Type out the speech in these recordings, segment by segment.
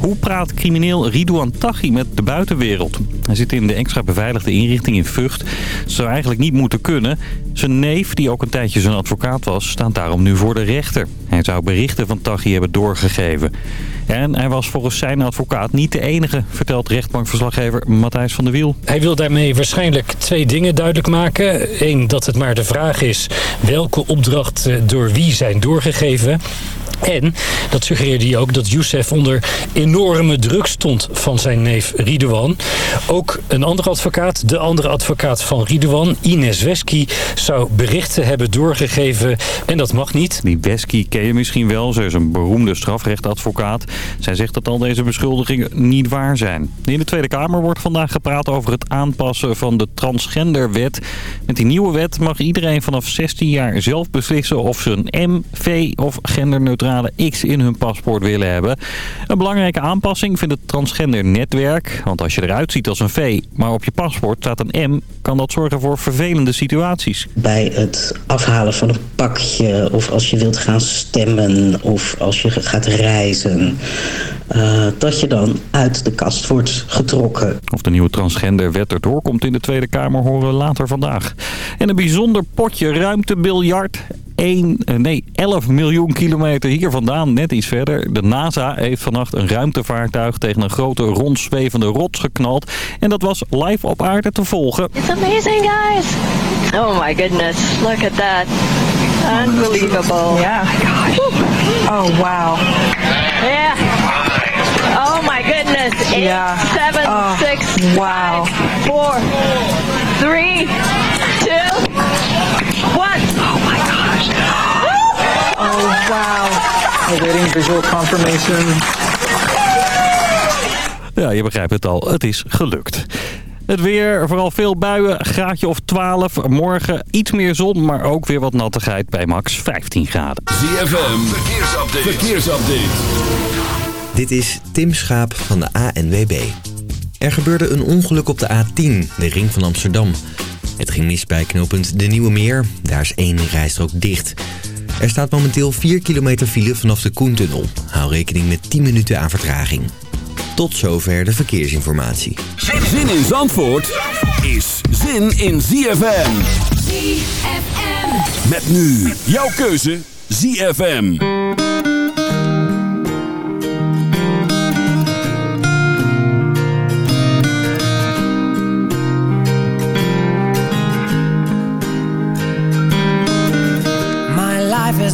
Hoe praat crimineel Ridouan Taghi met de buitenwereld? Hij zit in de extra beveiligde inrichting in Vught. Dat zou eigenlijk niet moeten kunnen. Zijn neef, die ook een tijdje zijn advocaat was, staat daarom nu voor de rechter. Hij zou berichten van Taghi hebben doorgegeven. En hij was volgens zijn advocaat niet de enige, vertelt rechtbankverslaggever Matthijs van der Wiel. Hij wil daarmee waarschijnlijk twee dingen duidelijk maken. Eén, dat het maar de vraag is welke opdrachten door wie zijn doorgegeven. En dat suggereerde hij ook dat Youssef onder enorme druk stond van zijn neef Ridouan. Ook een andere advocaat, de andere advocaat van Ridouan, Ines Wesky, zou berichten hebben doorgegeven en dat mag niet. Die Wesky ken je misschien wel, ze is een beroemde strafrechtadvocaat. Zij zegt dat al deze beschuldigingen niet waar zijn. In de Tweede Kamer wordt vandaag gepraat over het aanpassen van de transgenderwet. Met die nieuwe wet mag iedereen vanaf 16 jaar zelf beslissen of ze een M, V of genderneutraal X in hun paspoort willen hebben. Een belangrijke aanpassing vindt het transgender netwerk. Want als je eruit ziet als een V, maar op je paspoort staat een M... kan dat zorgen voor vervelende situaties. Bij het afhalen van een pakje of als je wilt gaan stemmen... of als je gaat reizen... Uh, dat je dan uit de kast wordt getrokken. Of de nieuwe transgenderwet erdoor komt in de Tweede Kamer horen later vandaag. En een bijzonder potje ruimtebiljart 1, eh, nee, 11 miljoen kilometer hier vandaan, net iets verder. De NASA heeft vannacht een ruimtevaartuig tegen een grote rondzwevende rots geknald. En dat was live op aarde te volgen. It's amazing, guys! Oh my goodness, look at that. Unbelievable. Yeah. Oh, wow. Oh, yeah. Oh my goodness. 8, 7, 6, 5, 4, 3... wow. Awaiting visual confirmation. Ja, je begrijpt het al. Het is gelukt. Het weer, vooral veel buien, graadje of 12. Morgen iets meer zon, maar ook weer wat nattigheid bij max 15 graden. ZFM, verkeersupdate. verkeersupdate. Dit is Tim Schaap van de ANWB. Er gebeurde een ongeluk op de A10, de ring van Amsterdam. Het ging mis bij knooppunt De Nieuwe Meer. Daar is één rijstrook dicht. Er staat momenteel 4 kilometer file vanaf de Koentunnel. Hou rekening met 10 minuten aan vertraging. Tot zover de verkeersinformatie. Zin in Zandvoort is zin in ZFM. ZFM. Met nu jouw keuze ZFM.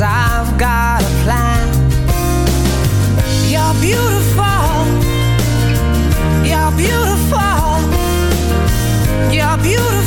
I've got a plan. You're beautiful. You're beautiful. You're beautiful.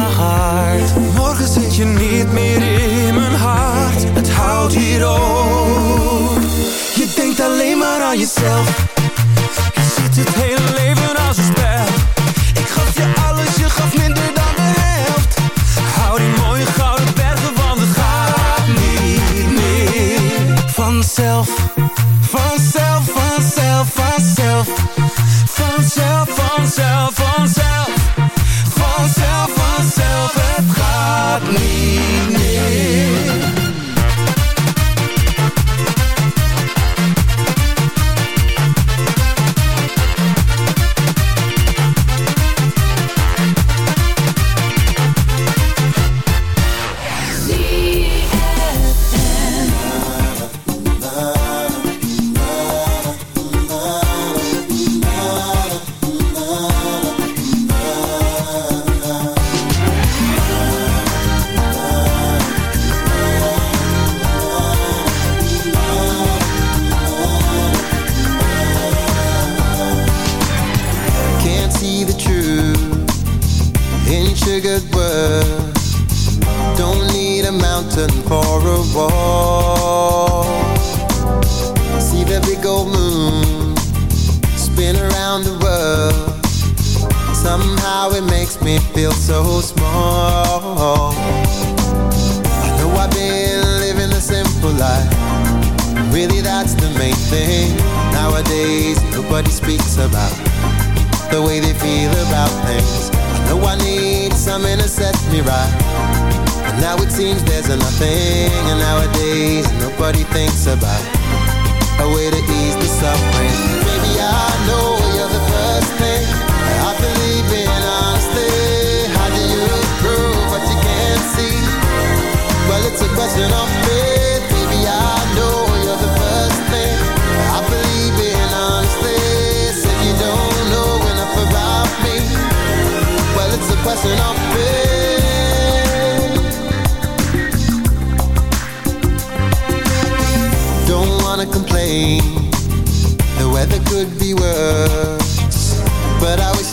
hart. Morgen zit je niet meer in mijn hart. Het houdt hier op. Je denkt alleen maar aan jezelf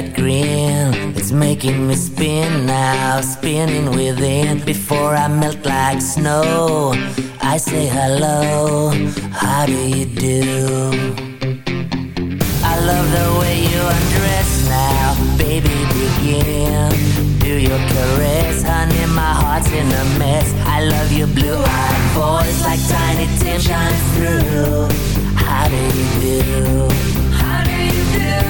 that grin. It's making me spin now, spinning within. Before I melt like snow, I say hello. How do you do? I love the way you undress now, baby. Begin. Do your caress, honey. My heart's in a mess. I love your blue-eyed voice like Tiny Tim shining through. How do you do? How do you do?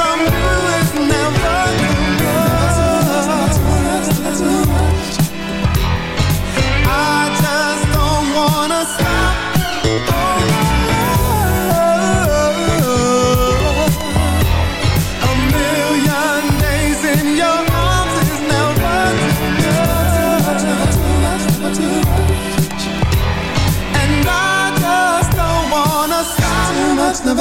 From you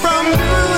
from you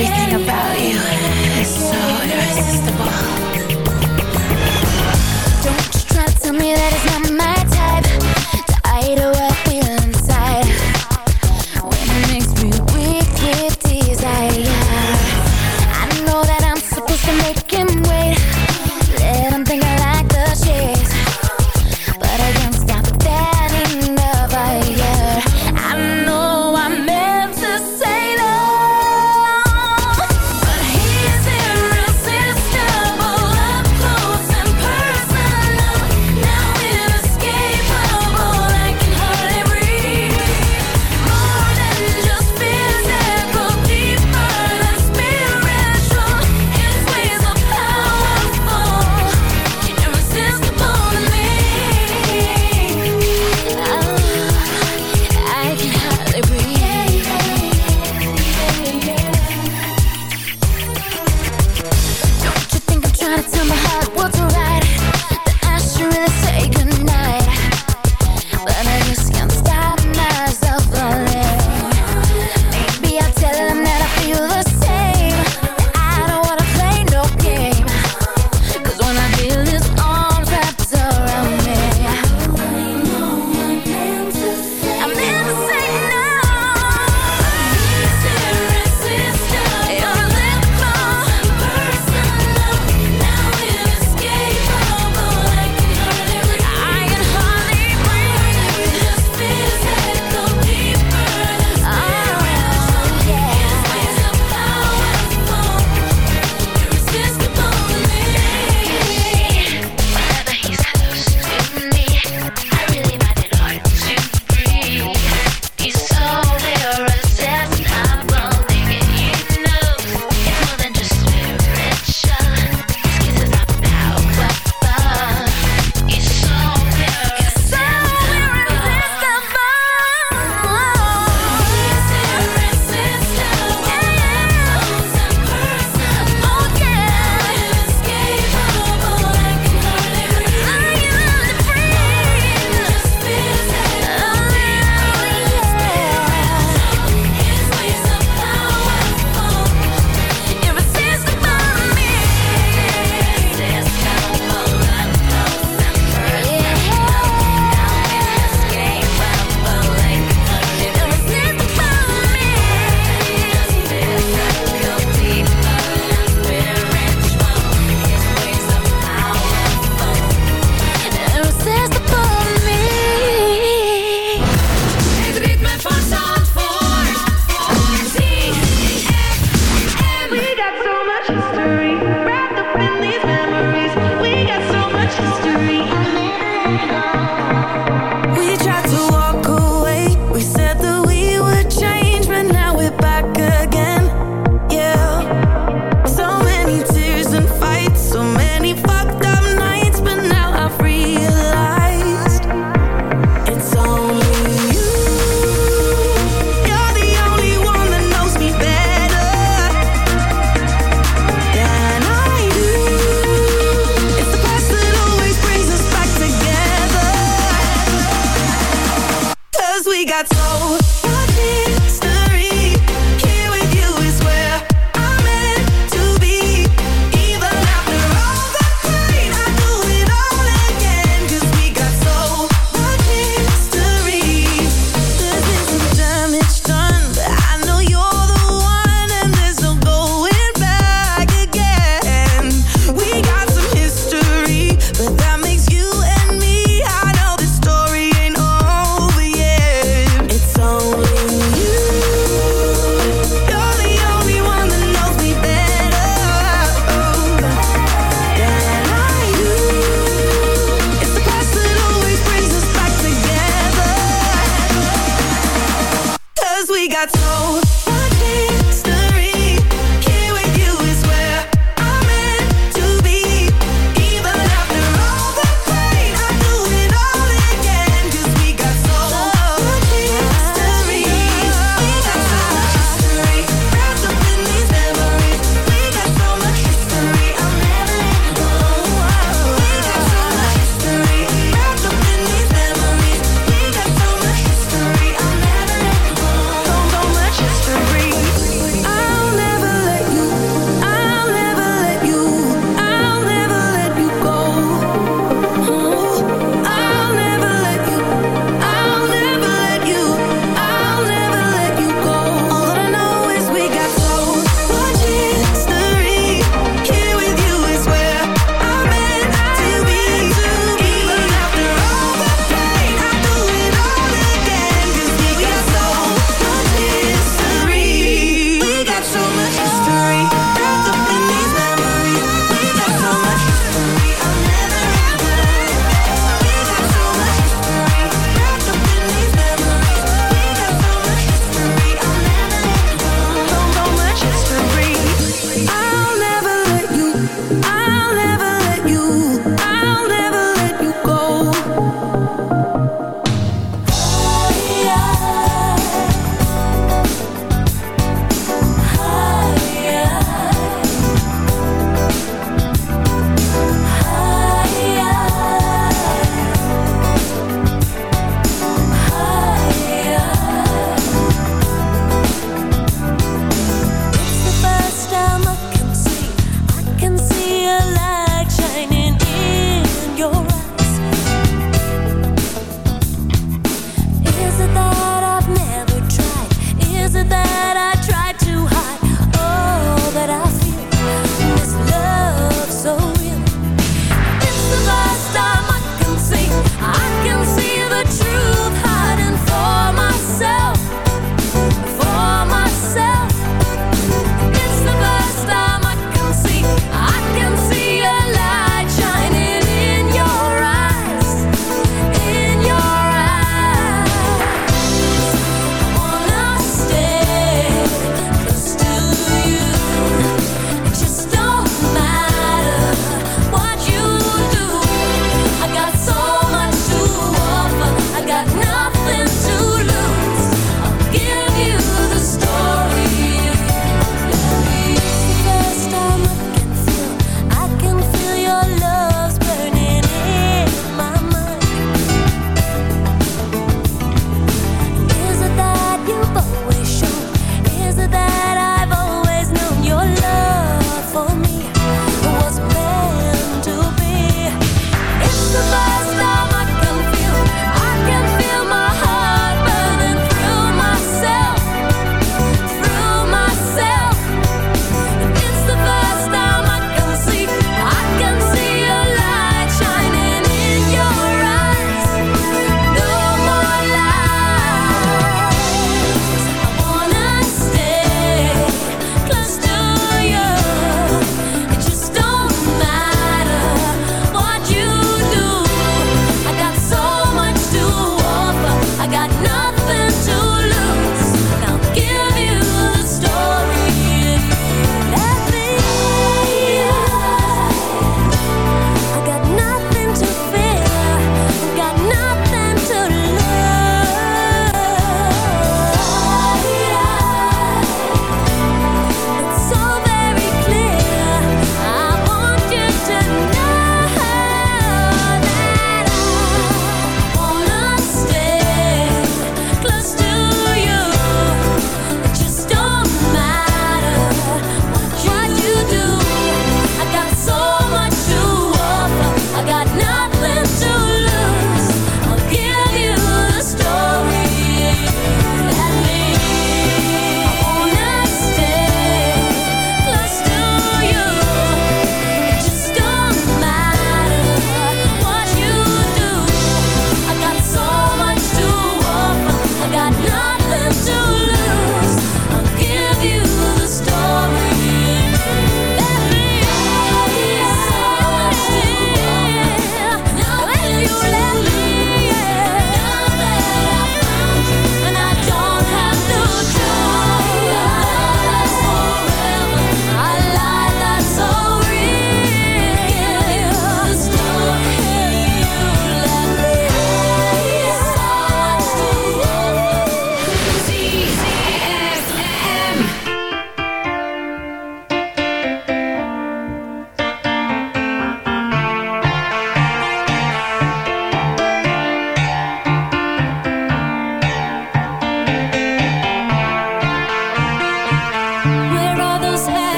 Everything about you is so irresistible.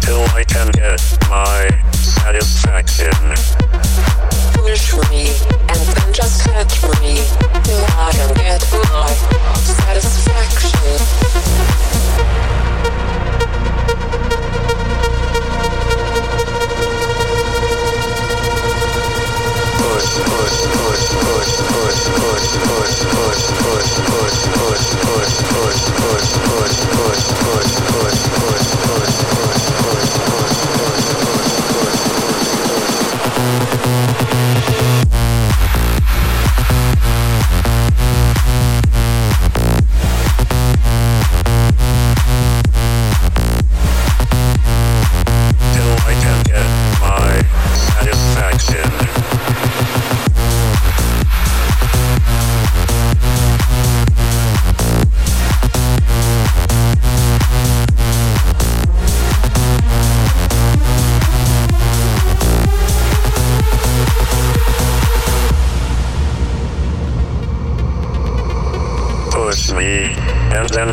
till I can get.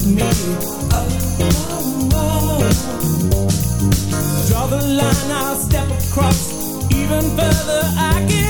of me. Draw the line, I'll step across even further. I can.